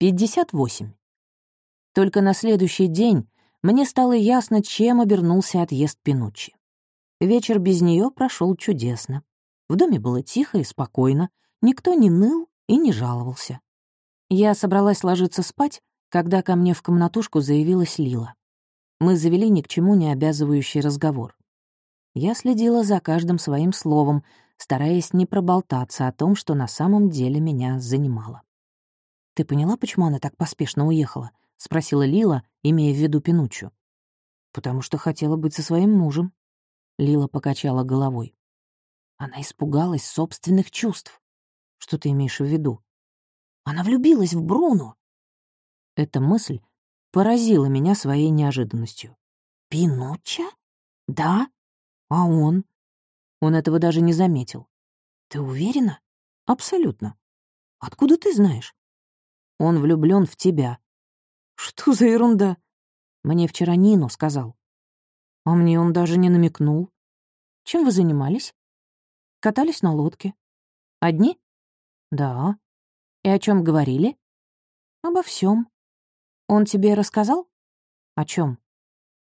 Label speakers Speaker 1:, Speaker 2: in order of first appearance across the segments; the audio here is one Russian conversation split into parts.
Speaker 1: 58. Только на следующий день мне стало ясно, чем обернулся отъезд Пинуччи. Вечер без нее прошел чудесно. В доме было тихо и спокойно, никто не ныл и не жаловался. Я собралась ложиться спать, когда ко мне в комнатушку заявилась Лила. Мы завели ни к чему не обязывающий разговор. Я следила за каждым своим словом, стараясь не проболтаться о том, что на самом деле меня занимало. «Ты поняла, почему она так поспешно уехала?» — спросила Лила, имея в виду Пинуччу. «Потому что хотела быть со своим мужем». Лила покачала головой. Она испугалась собственных чувств. Что ты имеешь в виду? Она влюбилась в Бруно. Эта мысль поразила меня своей неожиданностью. «Пинучча? Да? А он?» Он этого даже не заметил. «Ты уверена?» «Абсолютно. Откуда ты знаешь?» Он влюблён в тебя». «Что за ерунда?» Мне вчера Нино сказал. А мне он даже не намекнул. Чем вы занимались? Катались на лодке. Одни? Да. И о чем говорили? Обо всем. Он тебе рассказал? О чем?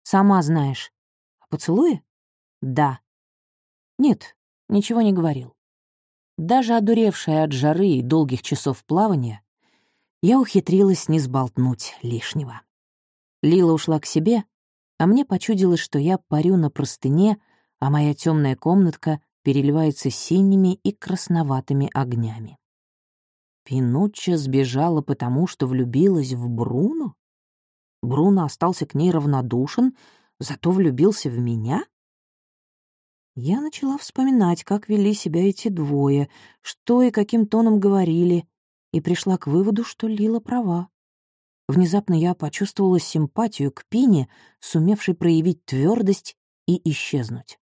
Speaker 1: Сама знаешь. О поцелуе? Да. Нет, ничего не говорил. Даже одуревшая от жары и долгих часов плавания, я ухитрилась не сболтнуть лишнего. Лила ушла к себе, а мне почудилось, что я парю на простыне, а моя темная комнатка переливается синими и красноватыми огнями. Пинучча сбежала потому, что влюбилась в Бруно? Бруно остался к ней равнодушен, зато влюбился в меня? Я начала вспоминать, как вели себя эти двое, что и каким тоном говорили, и пришла к выводу, что Лила права. Внезапно я почувствовала симпатию к Пине, сумевшей проявить твердость и исчезнуть.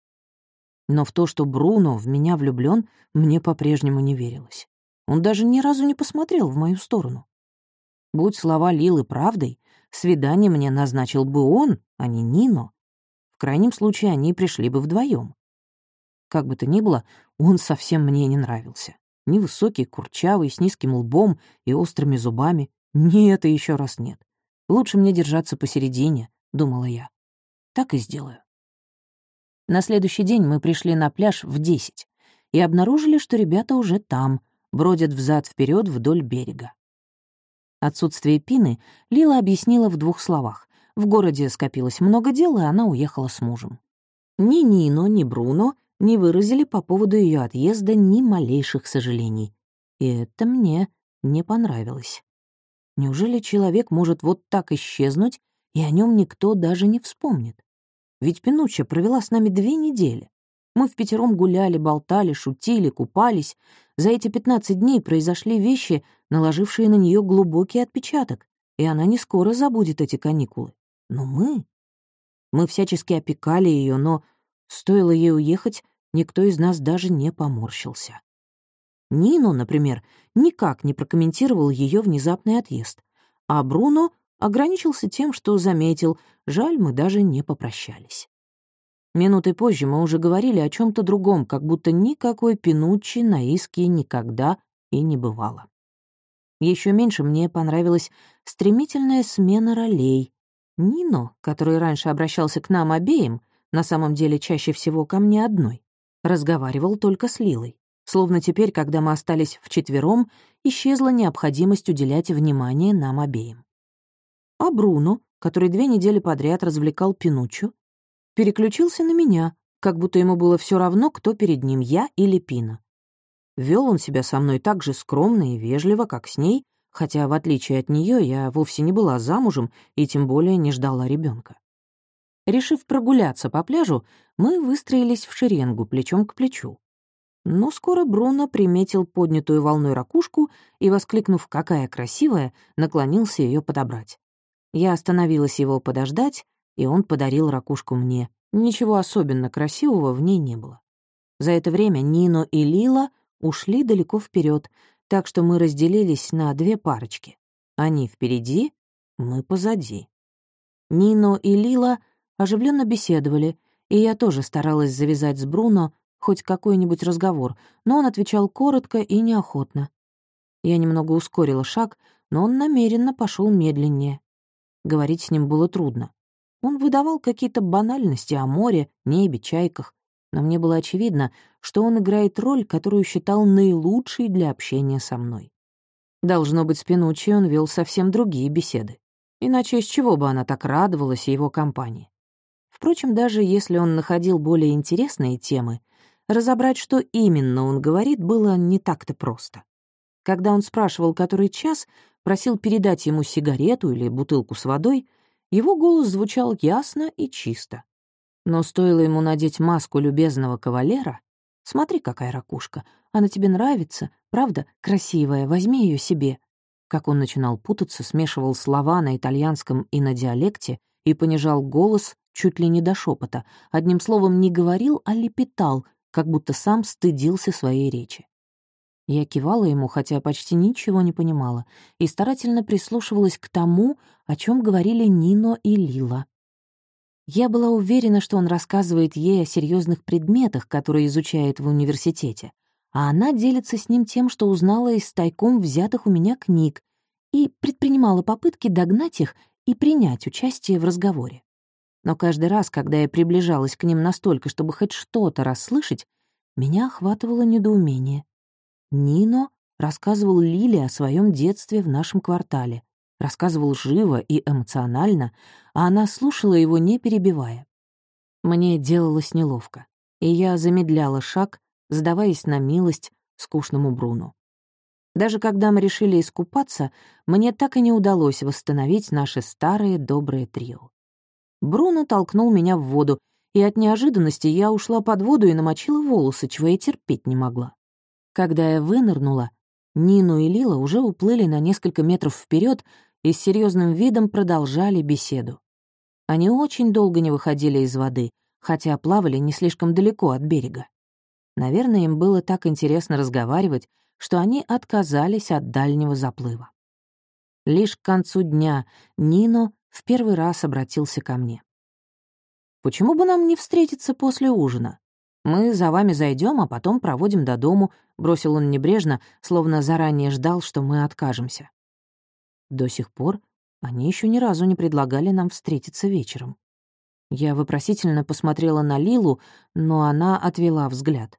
Speaker 1: Но в то, что Бруно в меня влюблён, мне по-прежнему не верилось. Он даже ни разу не посмотрел в мою сторону. Будь слова Лилы правдой, свидание мне назначил бы он, а не Нино. В крайнем случае они пришли бы вдвоем. Как бы то ни было, он совсем мне не нравился. Невысокий, курчавый, с низким лбом и острыми зубами. Нет и еще раз нет. Лучше мне держаться посередине, думала я. Так и сделаю. На следующий день мы пришли на пляж в десять и обнаружили, что ребята уже там, бродят взад вперед вдоль берега. Отсутствие Пины Лила объяснила в двух словах. В городе скопилось много дел, и она уехала с мужем. Ни Нино, ни Бруно не выразили по поводу ее отъезда ни малейших сожалений. И это мне не понравилось. Неужели человек может вот так исчезнуть, и о нем никто даже не вспомнит? Ведь Пинучча провела с нами две недели. Мы в пятером гуляли, болтали, шутили, купались. За эти пятнадцать дней произошли вещи, наложившие на нее глубокий отпечаток, и она не скоро забудет эти каникулы. Но мы... Мы всячески опекали ее, но Стоило ей уехать, никто из нас даже не поморщился. Нину, например, никак не прокомментировал ее внезапный отъезд, а Бруно ограничился тем, что заметил, жаль, мы даже не попрощались. Минуты позже мы уже говорили о чем то другом, как будто никакой Пинуччи на иске никогда и не бывало. Еще меньше мне понравилась стремительная смена ролей. Нино, который раньше обращался к нам обеим, на самом деле чаще всего ко мне одной, разговаривал только с Лилой. Словно теперь, когда мы остались вчетвером, исчезла необходимость уделять внимание нам обеим. А Бруно, который две недели подряд развлекал Пинуччо, переключился на меня, как будто ему было все равно, кто перед ним, я или Пина. Вел он себя со мной так же скромно и вежливо, как с ней, хотя, в отличие от нее, я вовсе не была замужем и тем более не ждала ребенка. Решив прогуляться по пляжу, мы выстроились в шеренгу плечом к плечу. Но скоро Бруно приметил поднятую волной ракушку и, воскликнув «какая красивая», наклонился ее подобрать. Я остановилась его подождать, и он подарил ракушку мне. Ничего особенно красивого в ней не было. За это время Нино и Лила ушли далеко вперед, так что мы разделились на две парочки. Они впереди, мы позади. Нино и Лила оживленно беседовали, и я тоже старалась завязать с Бруно хоть какой-нибудь разговор, но он отвечал коротко и неохотно. Я немного ускорила шаг, но он намеренно пошел медленнее. Говорить с ним было трудно. Он выдавал какие-то банальности о море, небе, чайках, но мне было очевидно, что он играет роль, которую считал наилучшей для общения со мной. Должно быть, с Пинуччи он вел совсем другие беседы. Иначе из чего бы она так радовалась его компании? Впрочем, даже если он находил более интересные темы, разобрать, что именно он говорит, было не так-то просто. Когда он спрашивал, который час, просил передать ему сигарету или бутылку с водой, его голос звучал ясно и чисто. Но стоило ему надеть маску любезного кавалера, «Смотри, какая ракушка, она тебе нравится, правда, красивая, возьми ее себе». Как он начинал путаться, смешивал слова на итальянском и на диалекте и понижал голос чуть ли не до шепота, одним словом, не говорил, а лепетал, как будто сам стыдился своей речи. Я кивала ему, хотя почти ничего не понимала, и старательно прислушивалась к тому, о чем говорили Нино и Лила. Я была уверена, что он рассказывает ей о серьезных предметах, которые изучает в университете, а она делится с ним тем, что узнала из тайком взятых у меня книг, и предпринимала попытки догнать их и принять участие в разговоре. Но каждый раз, когда я приближалась к ним настолько, чтобы хоть что-то расслышать, меня охватывало недоумение. Нино рассказывал Лиле о своем детстве в нашем квартале. Рассказывал живо и эмоционально, а она слушала его, не перебивая. Мне делалось неловко, и я замедляла шаг, сдаваясь на милость скучному Бруну. Даже когда мы решили искупаться, мне так и не удалось восстановить наше старое доброе трио. Бруно толкнул меня в воду, и от неожиданности я ушла под воду и намочила волосы, чего я терпеть не могла. Когда я вынырнула, Нину и Лила уже уплыли на несколько метров вперед и с серьезным видом продолжали беседу. Они очень долго не выходили из воды, хотя плавали не слишком далеко от берега. Наверное, им было так интересно разговаривать, что они отказались от дальнего заплыва. Лишь к концу дня Нино в первый раз обратился ко мне. «Почему бы нам не встретиться после ужина? Мы за вами зайдем, а потом проводим до дому», — бросил он небрежно, словно заранее ждал, что мы откажемся. До сих пор они еще ни разу не предлагали нам встретиться вечером. Я вопросительно посмотрела на Лилу, но она отвела взгляд.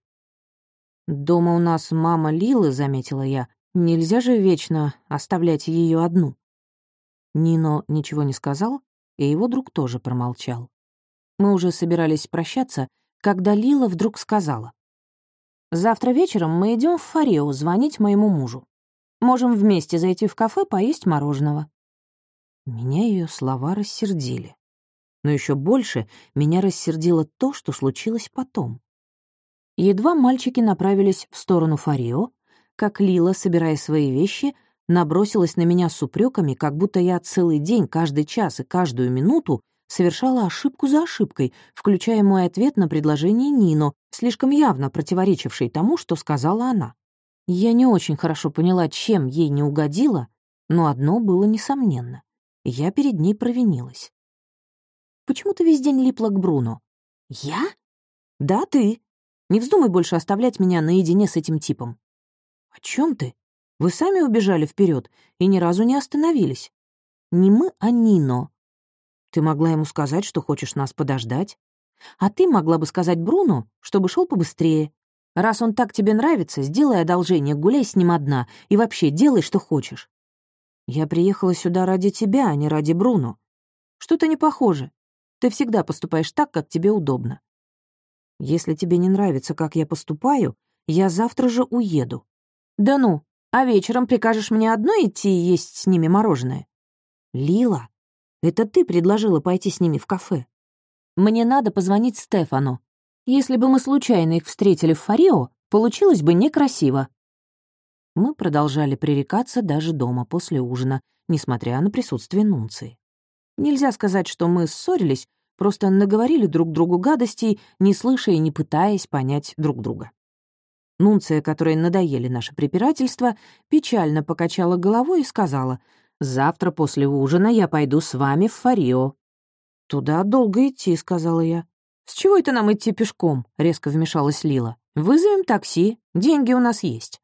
Speaker 1: «Дома у нас мама Лилы», — заметила я. «Нельзя же вечно оставлять ее одну». Нино ничего не сказал, и его друг тоже промолчал. Мы уже собирались прощаться, когда Лила вдруг сказала. «Завтра вечером мы идем в Фарео звонить моему мужу. Можем вместе зайти в кафе поесть мороженого». Меня ее слова рассердили. Но еще больше меня рассердило то, что случилось потом. Едва мальчики направились в сторону Фарио, как Лила, собирая свои вещи, набросилась на меня с упреками, как будто я целый день, каждый час и каждую минуту совершала ошибку за ошибкой, включая мой ответ на предложение Нино, слишком явно противоречивший тому, что сказала она. Я не очень хорошо поняла, чем ей не угодила, но одно было несомненно. Я перед ней провинилась. «Почему ты весь день липла к Бруно?» «Я?» «Да, ты. Не вздумай больше оставлять меня наедине с этим типом». «О чем ты? Вы сами убежали вперед и ни разу не остановились. Не мы, а Нино. Ты могла ему сказать, что хочешь нас подождать. А ты могла бы сказать Бруно, чтобы шел побыстрее. Раз он так тебе нравится, сделай одолжение, гуляй с ним одна и вообще делай, что хочешь. Я приехала сюда ради тебя, а не ради Бруно. Что-то не похоже. Ты всегда поступаешь так, как тебе удобно. Если тебе не нравится, как я поступаю, я завтра же уеду. Да ну, а вечером прикажешь мне одной идти и есть с ними мороженое? Лила, это ты предложила пойти с ними в кафе. Мне надо позвонить Стефану. Если бы мы случайно их встретили в Фарио, получилось бы некрасиво. Мы продолжали пререкаться даже дома после ужина, несмотря на присутствие Нунции. Нельзя сказать, что мы ссорились, просто наговорили друг другу гадостей, не слыша и не пытаясь понять друг друга. Нунция, которой надоели наши препирательства, печально покачала головой и сказала — Завтра после ужина я пойду с вами в Фарио». «Туда долго идти», — сказала я. «С чего это нам идти пешком?» — резко вмешалась Лила. «Вызовем такси, деньги у нас есть».